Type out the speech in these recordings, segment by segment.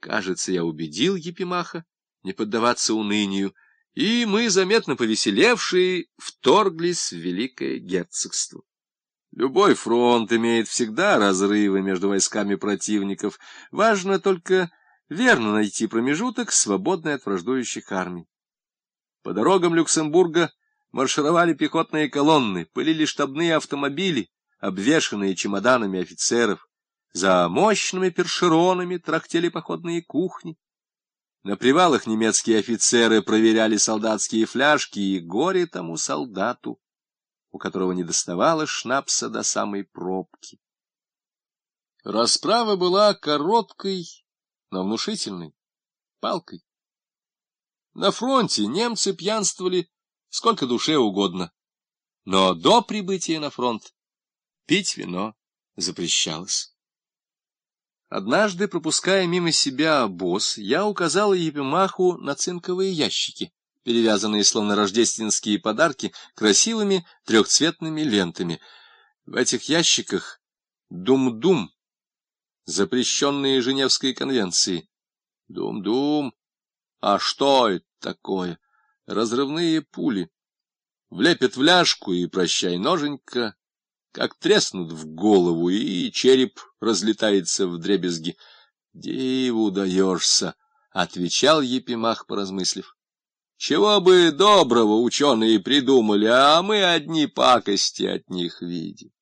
Кажется, я убедил Епимаха не поддаваться унынию, и мы, заметно повеселевшие, вторглись в Великое Герцогство. Любой фронт имеет всегда разрывы между войсками противников. Важно только верно найти промежуток, свободный от враждующих армий. По дорогам Люксембурга маршировали пехотные колонны, пылили штабные автомобили, обвешанные чемоданами офицеров. За мощными першеронами трактели походные кухни. На привалах немецкие офицеры проверяли солдатские фляжки, и горе тому солдату, у которого не доставало шнапса до самой пробки. Расправа была короткой, но внушительной, палкой. На фронте немцы пьянствовали сколько душе угодно, но до прибытия на фронт пить вино запрещалось. Однажды, пропуская мимо себя обоз, я указал Епимаху на цинковые ящики, перевязанные, словно рождественские подарки, красивыми трехцветными лентами. В этих ящиках дум-дум, запрещенные Женевской конвенцией. Дум-дум. А что это такое? Разрывные пули. Влепят в ляжку и прощай ноженька, как треснут в голову, и череп разлетается в дребезги. — Диву даешься, — отвечал Епимах, поразмыслив. — Чего бы доброго ученые придумали, а мы одни пакости от них видим.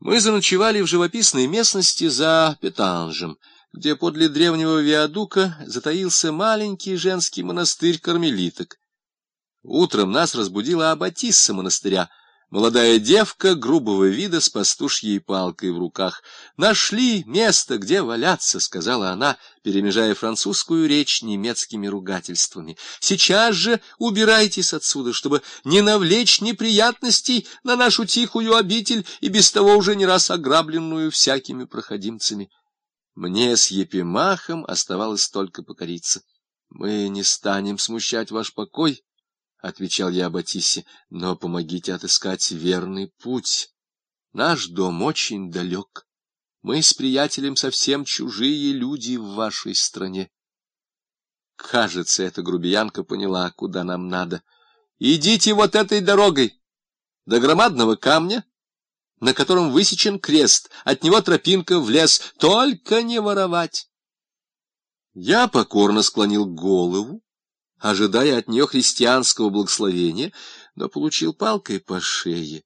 Мы заночевали в живописной местности за Петанжем, где подле древнего виадука затаился маленький женский монастырь кармелиток. Утром нас разбудила аббатисса монастыря — Молодая девка грубого вида с пастушьей палкой в руках. «Нашли место, где валяться», — сказала она, перемежая французскую речь немецкими ругательствами. «Сейчас же убирайтесь отсюда, чтобы не навлечь неприятностей на нашу тихую обитель и без того уже не раз ограбленную всякими проходимцами». Мне с Епимахом оставалось только покориться. «Мы не станем смущать ваш покой», — отвечал я Батисе, — но помогите отыскать верный путь. Наш дом очень далек. Мы с приятелем совсем чужие люди в вашей стране. Кажется, эта грубиянка поняла, куда нам надо. Идите вот этой дорогой до громадного камня, на котором высечен крест, от него тропинка в лес, только не воровать. Я покорно склонил голову, ожидая от нее христианского благословения, но получил палкой по шее.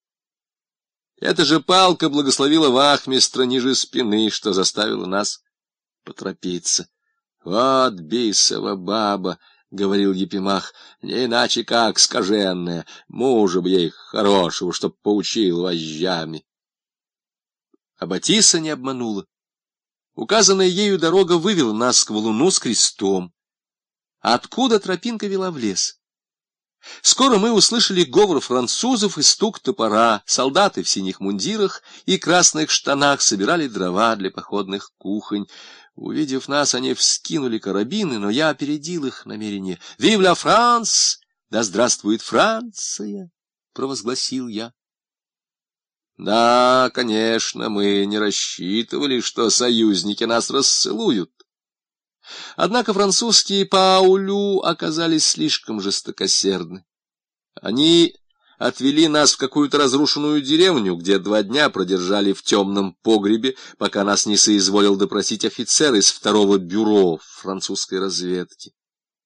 Эта же палка благословила вахмистра ниже спины, что заставило нас поторопиться. — Вот бисова баба! — говорил Епимах, — не иначе как скаженная, мужа бы ей хорошего, чтоб поучил вожжами. А Батиса не обманула. Указанная ею дорога вывела нас к валуну с крестом откуда тропинка вела в лес. Скоро мы услышали говор французов и стук топора. Солдаты в синих мундирах и красных штанах собирали дрова для походных кухонь. Увидев нас, они вскинули карабины, но я опередил их намерение. «Вив ла Франс! Да здравствует Франция!» — провозгласил я. Да, конечно, мы не рассчитывали, что союзники нас расцелуют. Однако французские Паулю оказались слишком жестокосердны. Они отвели нас в какую-то разрушенную деревню, где два дня продержали в темном погребе, пока нас не соизволил допросить офицер из второго бюро французской разведки.